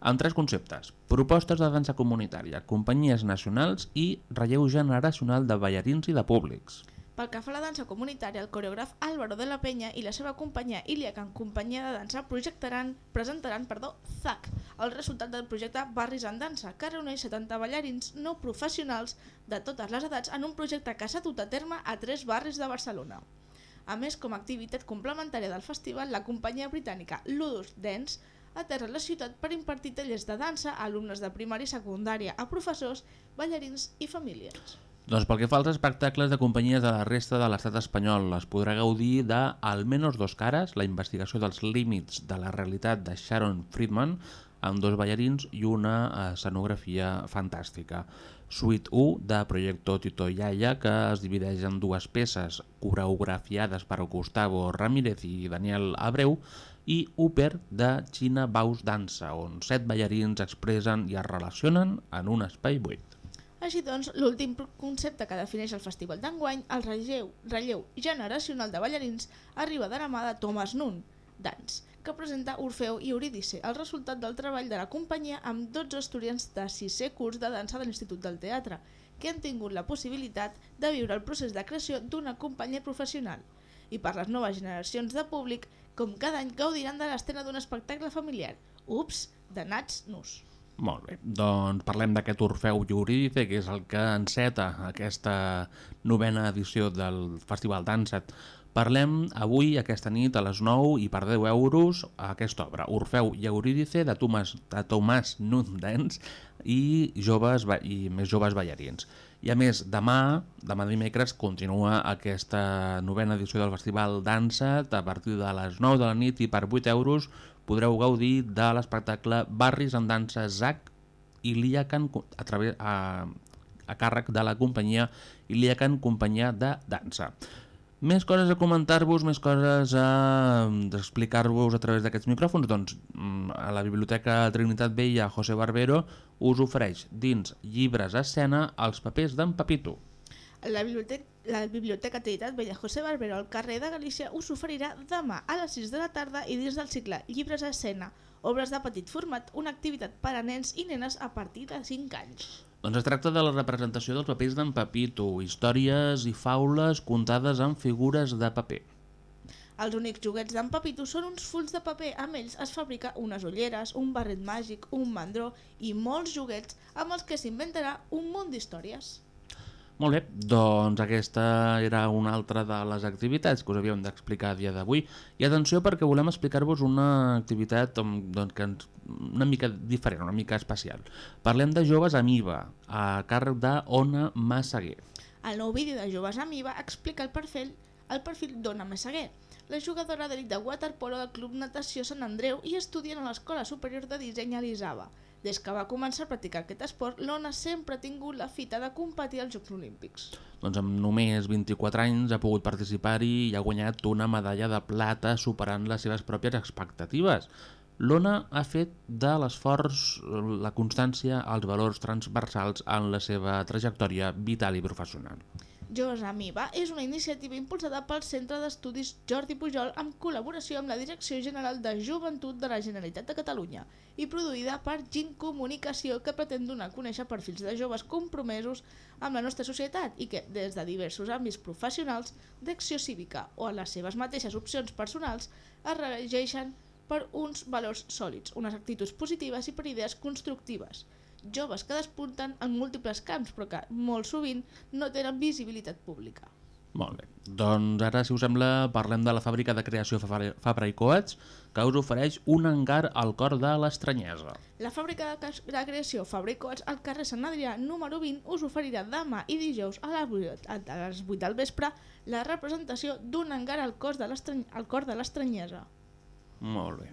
amb tres conceptes. Propostes de dansa comunitària, companyies nacionals i relleu generacional de ballarins i de públics. Pel que fa a la dansa comunitària, el coreògraf Álvaro de la Peña i la seva companyia Iliacan Companyia de Dansa projectaran, presentaran perdó, ZAC, el resultat del projecte Barris en Dansa, que reuneix 70 ballarins no professionals de totes les edats en un projecte que s'ha dut a terme a tres barris de Barcelona. A més, com a activitat complementària del festival, la companyia britànica Ludus Dance aterra la ciutat per impartir tallers de dansa a alumnes de primària i secundària, a professors, ballarins i famílies. Doncs pel que fa als espectacles de companyies de la resta de l'estat espanyol, es podrà gaudir de Almenos dos cares, la investigació dels límits de la realitat de Sharon Friedman, amb dos ballarins i una escenografia fantàstica. Suite 1 de Proyecto Tito Yaya, que es divideix en dues peces coreografiades per Gustavo Ramírez i Daniel Abreu, i Upper de China Baus Dansa, on set ballarins expressen i es relacionen en un espai buit. Així doncs, l'últim concepte que defineix el festival d'enguany, el relleu, relleu generacional de ballarins, arriba de la mà de Thomas Nun, Dance, que presenta Orfeu i Eurídice, el resultat del treball de la companyia amb 12 estudiants de 6è curs de dansa de l'Institut del Teatre, que han tingut la possibilitat de viure el procés de creació d'una companyia professional. I per les noves generacions de públic, com cada any gaudiran de l'estrena d'un espectacle familiar, Ups, de Nats Nus. Molt bé, doncs parlem d'aquest Orfeu Eurídice, que és el que enceta aquesta novena edició del Festival Danset. Parlem avui, aquesta nit, a les 9 i per 10 euros, aquesta obra, Orfeu i Eurídice, de Tomàs, de Tomàs Nundens i, joves, i més joves ballarins. I a més, demà, demà dimecres, continua aquesta novena edició del Festival Danset a partir de les 9 de la nit i per 8 euros podreu gaudir de l'espectacle Barris en dansa ZAC i l'IACAN a través, a, a càrrec de la companyia Iliacan Companyia de Dansa. Més coses a comentar-vos, més coses a explicar-vos a través d'aquests micròfons. Doncs mm, a la Biblioteca Trinitat Vella José Barbero us ofereix dins llibres a escena els papers d'en Papito. La Biblioteca, la Biblioteca Trinitat Vella José Barbero al carrer de Galícia us oferirà demà a les 6 de la tarda i dins del cicle Llibres a escena, obres de petit format, una activitat per a nens i nenes a partir de 5 anys. Doncs es tracta de la representació dels papers d'en Papito, històries i faules contades amb figures de paper. Els únics joguets d'en Papito són uns fulls de paper. Amb ells es fabrica unes ulleres, un barret màgic, un mandró i molts joguets amb els que s'inventarà un munt d'històries. Molt bé, doncs aquesta era una altra de les activitats que us havíem d'explicar a dia d'avui. I atenció perquè volem explicar-vos una activitat um, doncs, que ens, una mica diferent, una mica especial. Parlem de joves amb IVA, a càrrec d'Ona Massaguer. El nou vídeo de Joves amb IVA explica el perfil, el perfil d'Ona Messeguer, la jugadora d'elit de waterpolo del Club Natació Sant Andreu i estudiant a l'Escola Superior de Disseny a l'Isaba. Des que va començar a practicar aquest esport, l'Ona sempre ha tingut la fita de competir als Jocs Olímpics. Doncs amb només 24 anys ha pogut participar-hi i ha guanyat una medalla de plata superant les seves pròpies expectatives. L'Ona ha fet de l'esforç, la constància, els valors transversals en la seva trajectòria vital i professional. Joves amb IVA és una iniciativa impulsada pel Centre d'Estudis Jordi Pujol en col·laboració amb la Direcció General de Joventut de la Generalitat de Catalunya i produïda per GIN Comunicació que pretén donar a conèixer perfils de joves compromesos amb la nostra societat i que, des de diversos àmbits professionals, d'acció cívica o en les seves mateixes opcions personals, es regeixen per uns valors sòlids, unes actituds positives i per idees constructives joves que despunten en múltiples camps però que molt sovint no tenen visibilitat pública. Molt bé. Doncs ara, si us sembla, parlem de la fàbrica de creació Fabra i Coats, que us ofereix un hangar al cor de l'estranyesa. La fàbrica de, creació Fabra i Coats al carrer Sant Adrià número 20 us oferirà demà i dijous a les 8, a les 8 del vespre la representació d'un hangar al cor de l'estranyesa. Molt bé.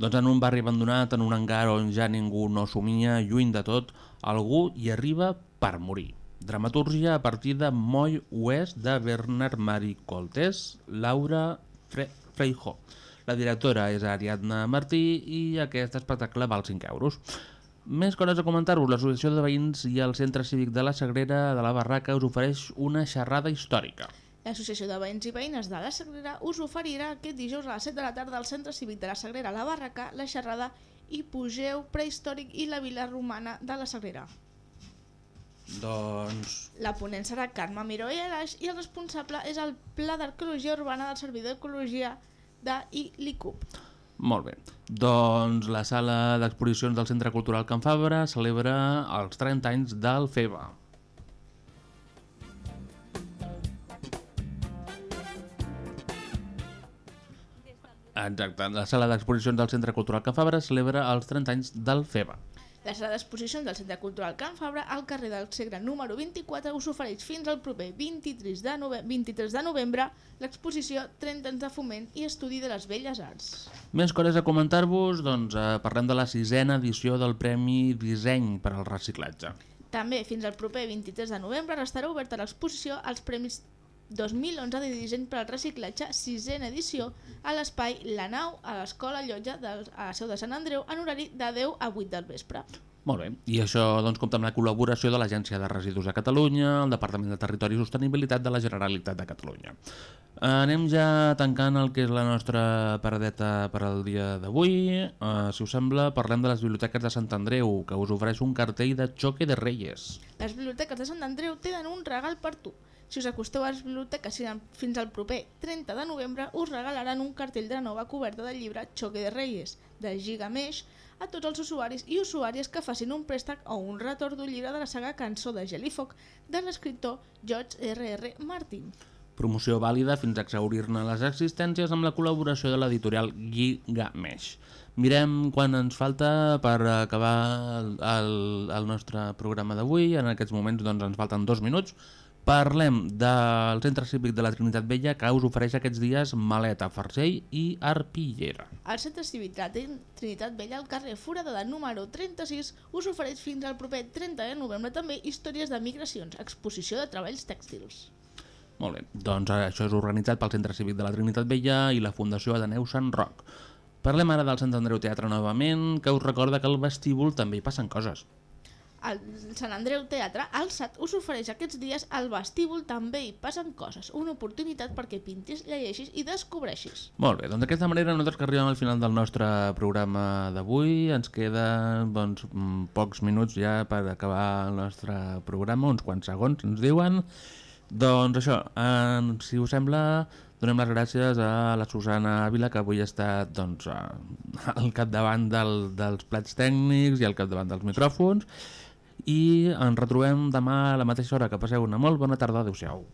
Doncs en un barri abandonat, en un hangar on ja ningú no somia, lluny de tot, algú hi arriba per morir. Dramatúrgia a partir de Moll Oest de Bernard Marie Coltés, Laura Fre Freijo. La directora és Ariadna Martí i aquest espectacle val 5 euros. Més coses a comentar-vos. L'Associació de Veïns i el Centre Cívic de la Sagrera de la Barraca us ofereix una xerrada històrica. L'Associació de Veïns i Veïnes de la Sagrera us oferirà aquest dijous a les 7 de la tarda al Centre Cívic de la Sagrera a la Barraca la xerrada Hipogeu prehistòric i la vila romana de la Sagrera. Doncs La ponent serà Carme Miró i Alaix i el responsable és el Pla d'Arqueologia Urbana del Servei d'Ecologia de l'ICUP. Molt bé. Doncs la sala d'exposicions del Centre Cultural Can Fabra celebra els 30 anys del FEBA. Exacte, la sala d'exposicions del Centre Cultural Can Fabra celebra els 30 anys del FEBA. La sala d'exposicions del Centre Cultural Can Fabra al carrer del Segre número 24 us ofereix fins al proper 23 de, nove 23 de novembre l'exposició 30 anys de foment i estudi de les belles arts. Més coses a comentar-vos, doncs eh, parlem de la sisena edició del Premi Disseny per al Reciclatge. També fins al proper 23 de novembre restarà oberta l'exposició als Premis 2011 de disseny per al reciclatge, sisena edició, a l'espai La Nau, a l'Escola Llotja del, a la seu de Sant Andreu, en horari de 10 a 8 del vespre. Molt bé, i això doncs, compta amb la col·laboració de l'Agència de Residus de Catalunya, el Departament de Territori i Sostenibilitat de la Generalitat de Catalunya. Anem ja tancant el que és la nostra paradeta per al dia d'avui. Uh, si us sembla, parlem de les biblioteques de Sant Andreu, que us ofereix un cartell de xoque de Reyes. Les biblioteques de Sant Andreu tenen un regal per tu. Si us acosteu a les biblioteques fins al proper 30 de novembre, us regalaran un cartell de nova coberta del llibre Choque de Reyes, de Gigamesh, a tots els usuaris i usuàries que facin un préstec o un retorn d'un llibre de la saga Cançó de Gel i Foc de l'escriptor George R.R. Martin. Promoció vàlida fins a exaurir-ne les existències amb la col·laboració de l'editorial Gigamesh. Mirem quan ens falta per acabar el, el nostre programa d'avui. En aquests moments doncs, ens falten dos minuts. Parlem del Centre Cívic de la Trinitat Vella que us ofereix aquests dies maleta, farcell i arpillera. El Centre Cívic de la Trin- Trinitat Vella al carrer Foradada número 36 us ofereix fins al proper 30 de novembre també històries de migracions, exposició de treballs tèxtils. Molt bé, doncs això és organitzat pel Centre Cívic de la Trinitat Vella i la Fundació Ateneu Sant Roc. Parlem ara del Sant Andreu Teatre novament, que us recorda que al vestíbul també hi passen coses. El Sant Andreu Teatre, al SAT, us ofereix aquests dies al vestíbul també hi passen coses, una oportunitat perquè pintis, llegeixis i descobreixis. Molt bé, doncs d'aquesta manera nosaltres que arribem al final del nostre programa d'avui, ens queden doncs, mm, pocs minuts ja per acabar el nostre programa, uns quants segons ens diuen. Doncs això, eh, si us sembla, donem les gràcies a la Susana Ávila, que avui ha estat doncs, eh, al capdavant del, dels plats tècnics i al capdavant dels micròfons, i ens retrobem demà a la mateixa hora. Que passeu una molt bona tarda. Adéu-siau.